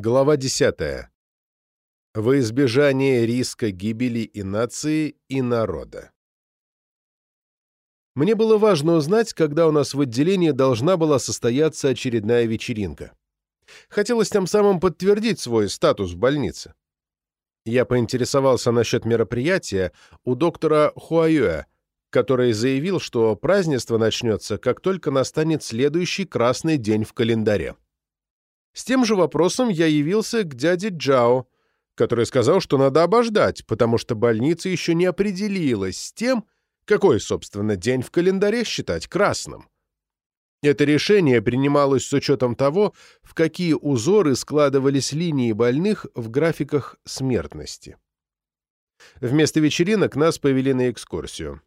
Глава 10. Во избежание риска гибели и нации, и народа. Мне было важно узнать, когда у нас в отделении должна была состояться очередная вечеринка. Хотелось тем самым подтвердить свой статус в больнице. Я поинтересовался насчет мероприятия у доктора Хуаюэ, который заявил, что празднество начнется, как только настанет следующий красный день в календаре. С тем же вопросом я явился к дяде Джао, который сказал, что надо обождать, потому что больница еще не определилась с тем, какой, собственно, день в календаре считать красным. Это решение принималось с учетом того, в какие узоры складывались линии больных в графиках смертности. Вместо вечеринок нас повели на экскурсию.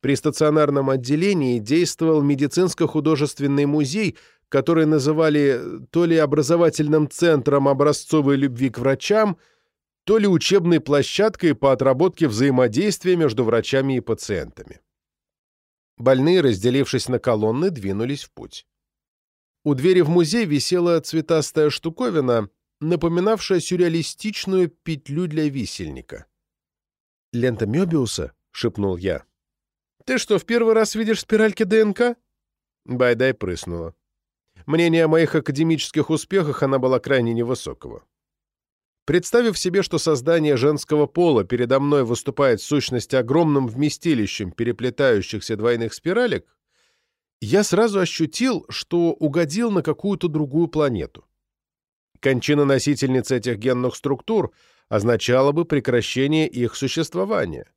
При стационарном отделении действовал медицинско-художественный музей, который называли то ли образовательным центром образцовой любви к врачам, то ли учебной площадкой по отработке взаимодействия между врачами и пациентами. Больные, разделившись на колонны, двинулись в путь. У двери в музей висела цветастая штуковина, напоминавшая сюрреалистичную петлю для висельника. «Лента Мёбиуса?» — шепнул я. «Ты что, в первый раз видишь спиральки ДНК?» Байдай прыснула. Мнение о моих академических успехах она была крайне невысокого. Представив себе, что создание женского пола передо мной выступает в сущности огромным вместилищем переплетающихся двойных спиралек, я сразу ощутил, что угодил на какую-то другую планету. Кончина носительницы этих генных структур означала бы прекращение их существования.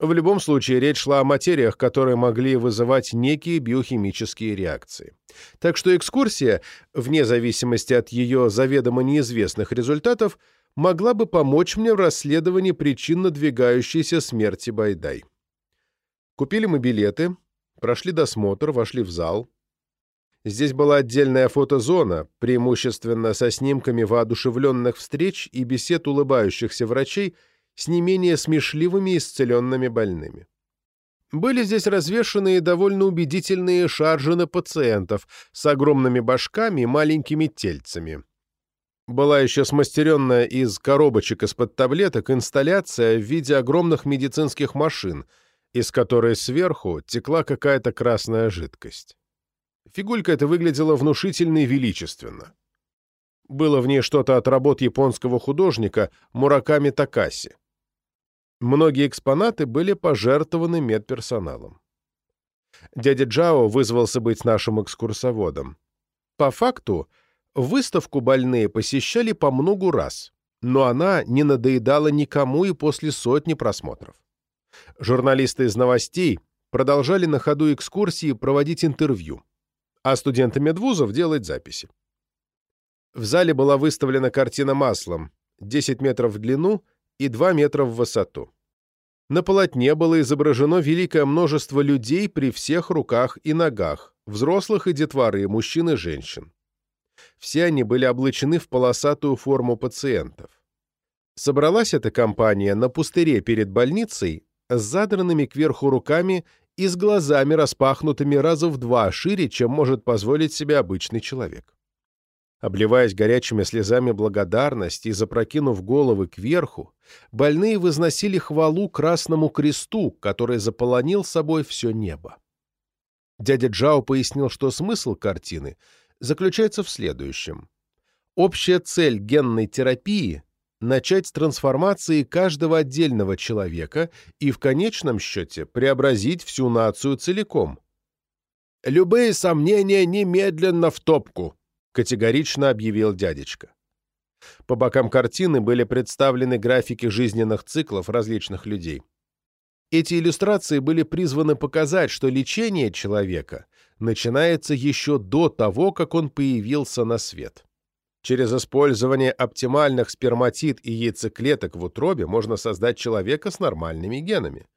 В любом случае, речь шла о материях, которые могли вызывать некие биохимические реакции. Так что экскурсия, вне зависимости от ее заведомо неизвестных результатов, могла бы помочь мне в расследовании причин надвигающейся смерти Байдай. Купили мы билеты, прошли досмотр, вошли в зал. Здесь была отдельная фотозона, преимущественно со снимками воодушевленных встреч и бесед улыбающихся врачей – с не менее смешливыми исцеленными больными. Были здесь развешанные довольно убедительные шаржи на пациентов с огромными башками и маленькими тельцами. Была еще смастеренная из коробочек из-под таблеток инсталляция в виде огромных медицинских машин, из которой сверху текла какая-то красная жидкость. Фигулька эта выглядела внушительно и величественно. Было в ней что-то от работ японского художника Мураками Такаси. Многие экспонаты были пожертвованы медперсоналом. Дядя Джао вызвался быть нашим экскурсоводом. По факту, выставку больные посещали по многу раз, но она не надоедала никому и после сотни просмотров. Журналисты из новостей продолжали на ходу экскурсии проводить интервью, а студенты медвузов делать записи. В зале была выставлена картина маслом, 10 метров в длину и 2 метра в высоту. На полотне было изображено великое множество людей при всех руках и ногах, взрослых и детворы, мужчин и женщин. Все они были облачены в полосатую форму пациентов. Собралась эта компания на пустыре перед больницей с задранными кверху руками и с глазами распахнутыми раза в два шире, чем может позволить себе обычный человек. Обливаясь горячими слезами благодарности и запрокинув головы кверху, больные возносили хвалу Красному Кресту, который заполонил собой все небо. Дядя Джао пояснил, что смысл картины заключается в следующем. Общая цель генной терапии — начать с трансформации каждого отдельного человека и в конечном счете преобразить всю нацию целиком. «Любые сомнения немедленно в топку», — категорично объявил дядечка. По бокам картины были представлены графики жизненных циклов различных людей. Эти иллюстрации были призваны показать, что лечение человека начинается еще до того, как он появился на свет. Через использование оптимальных сперматид и яйцеклеток в утробе можно создать человека с нормальными генами.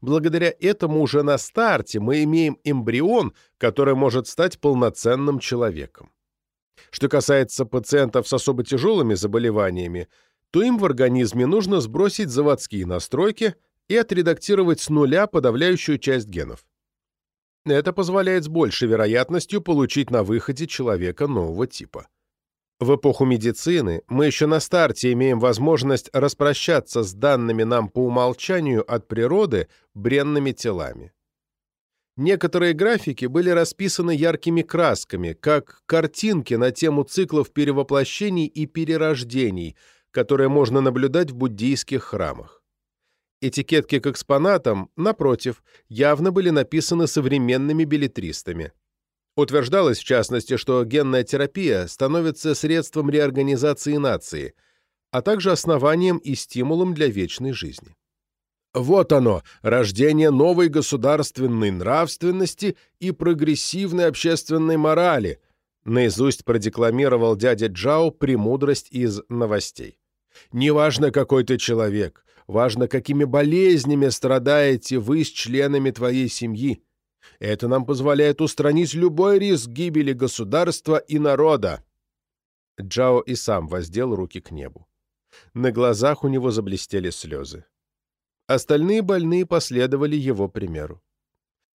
Благодаря этому уже на старте мы имеем эмбрион, который может стать полноценным человеком. Что касается пациентов с особо тяжелыми заболеваниями, то им в организме нужно сбросить заводские настройки и отредактировать с нуля подавляющую часть генов. Это позволяет с большей вероятностью получить на выходе человека нового типа. В эпоху медицины мы еще на старте имеем возможность распрощаться с данными нам по умолчанию от природы бренными телами. Некоторые графики были расписаны яркими красками, как картинки на тему циклов перевоплощений и перерождений, которые можно наблюдать в буддийских храмах. Этикетки к экспонатам, напротив, явно были написаны современными билетристами. Утверждалось, в частности, что генная терапия становится средством реорганизации нации, а также основанием и стимулом для вечной жизни. Вот оно, рождение новой государственной нравственности и прогрессивной общественной морали, наизусть продекламировал дядя Джао премудрость из новостей. Неважно, какой ты человек, важно, какими болезнями страдаете вы с членами твоей семьи. Это нам позволяет устранить любой риск гибели государства и народа. Джао и сам воздел руки к небу. На глазах у него заблестели слезы. Остальные больные последовали его примеру.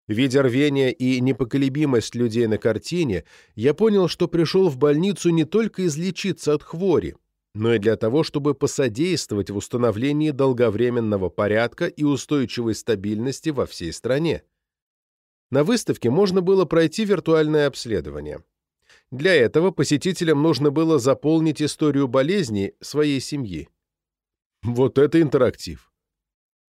Видя рвение и непоколебимость людей на картине, я понял, что пришел в больницу не только излечиться от хвори, но и для того, чтобы посодействовать в установлении долговременного порядка и устойчивой стабильности во всей стране. На выставке можно было пройти виртуальное обследование. Для этого посетителям нужно было заполнить историю болезни своей семьи. Вот это интерактив!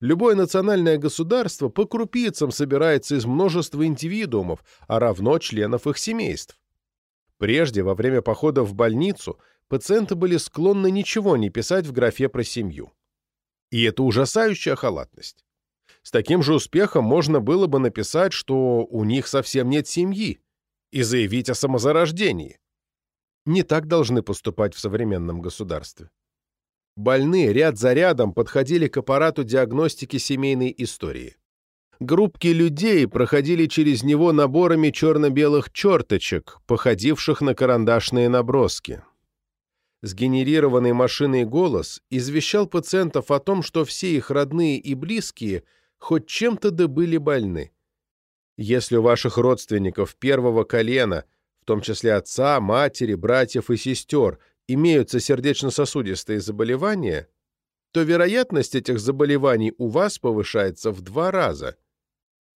Любое национальное государство по крупицам собирается из множества индивидуумов, а равно членов их семейств. Прежде, во время похода в больницу, пациенты были склонны ничего не писать в графе про семью. И это ужасающая халатность. С таким же успехом можно было бы написать, что у них совсем нет семьи, и заявить о самозарождении. Не так должны поступать в современном государстве. Больные ряд за рядом подходили к аппарату диагностики семейной истории. Группки людей проходили через него наборами черно-белых черточек, походивших на карандашные наброски. Сгенерированный машиной голос извещал пациентов о том, что все их родные и близкие – хоть чем-то да были больны. Если у ваших родственников первого колена, в том числе отца, матери, братьев и сестер, имеются сердечно-сосудистые заболевания, то вероятность этих заболеваний у вас повышается в два раза.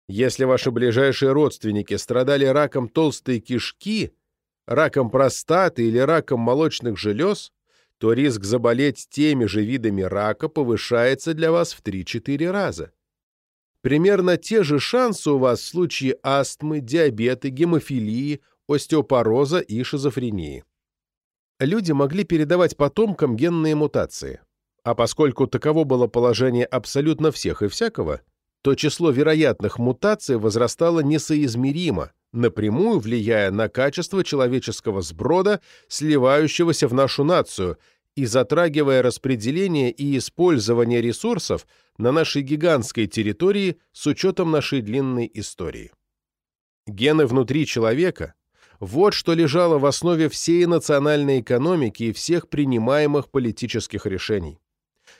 Если ваши ближайшие родственники страдали раком толстой кишки, раком простаты или раком молочных желез, то риск заболеть теми же видами рака повышается для вас в 3-4 раза. Примерно те же шансы у вас в случае астмы, диабета, гемофилии, остеопороза и шизофрении. Люди могли передавать потомкам генные мутации. А поскольку таково было положение абсолютно всех и всякого, то число вероятных мутаций возрастало несоизмеримо, напрямую влияя на качество человеческого сброда, сливающегося в нашу нацию, и затрагивая распределение и использование ресурсов на нашей гигантской территории с учетом нашей длинной истории. Гены внутри человека – вот что лежало в основе всей национальной экономики и всех принимаемых политических решений.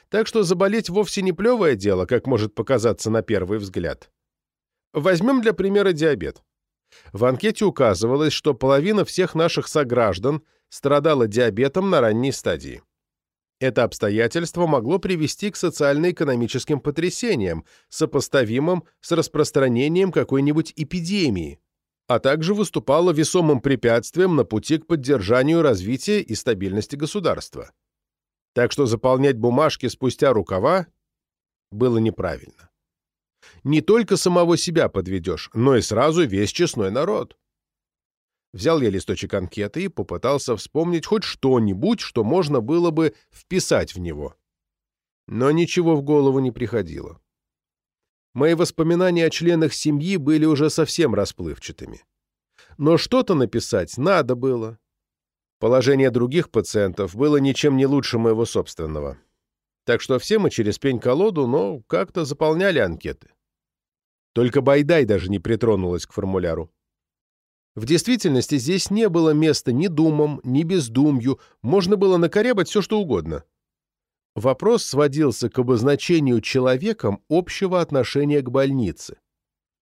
Так что заболеть вовсе не плевое дело, как может показаться на первый взгляд. Возьмем для примера диабет. В анкете указывалось, что половина всех наших сограждан страдала диабетом на ранней стадии. Это обстоятельство могло привести к социально-экономическим потрясениям, сопоставимым с распространением какой-нибудь эпидемии, а также выступало весомым препятствием на пути к поддержанию развития и стабильности государства. Так что заполнять бумажки спустя рукава было неправильно. Не только самого себя подведешь, но и сразу весь честной народ. Взял я листочек анкеты и попытался вспомнить хоть что-нибудь, что можно было бы вписать в него. Но ничего в голову не приходило. Мои воспоминания о членах семьи были уже совсем расплывчатыми. Но что-то написать надо было. Положение других пациентов было ничем не лучше моего собственного. Так что все мы через пень-колоду, но как-то заполняли анкеты. Только Байдай даже не притронулась к формуляру. В действительности здесь не было места ни думам, ни бездумью, можно было накорябать все, что угодно. Вопрос сводился к обозначению человеком общего отношения к больнице.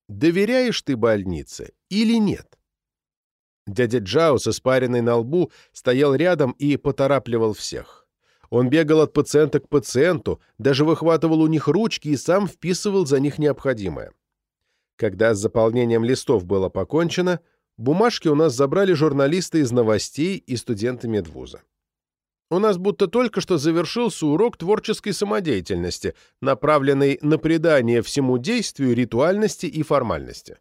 Доверяешь ты больнице или нет? Дядя Джао с испаренной на лбу стоял рядом и поторапливал всех. Он бегал от пациента к пациенту, даже выхватывал у них ручки и сам вписывал за них необходимое. Когда с заполнением листов было покончено, бумажки у нас забрали журналисты из новостей и студенты медвуза. У нас будто только что завершился урок творческой самодеятельности, направленный на придание всему действию ритуальности и формальности.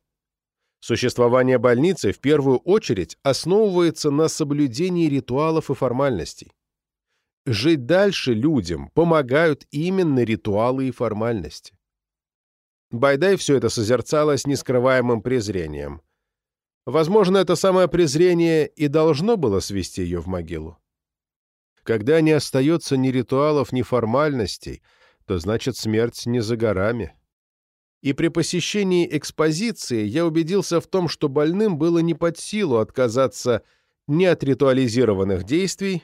Существование больницы в первую очередь основывается на соблюдении ритуалов и формальностей. Жить дальше людям помогают именно ритуалы и формальности. Байдай все это созерцала с нескрываемым презрением. Возможно, это самое презрение и должно было свести ее в могилу. Когда не остается ни ритуалов, ни формальностей, то значит смерть не за горами. И при посещении экспозиции я убедился в том, что больным было не под силу отказаться ни от ритуализированных действий,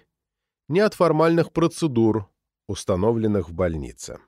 ни от формальных процедур, установленных в больнице.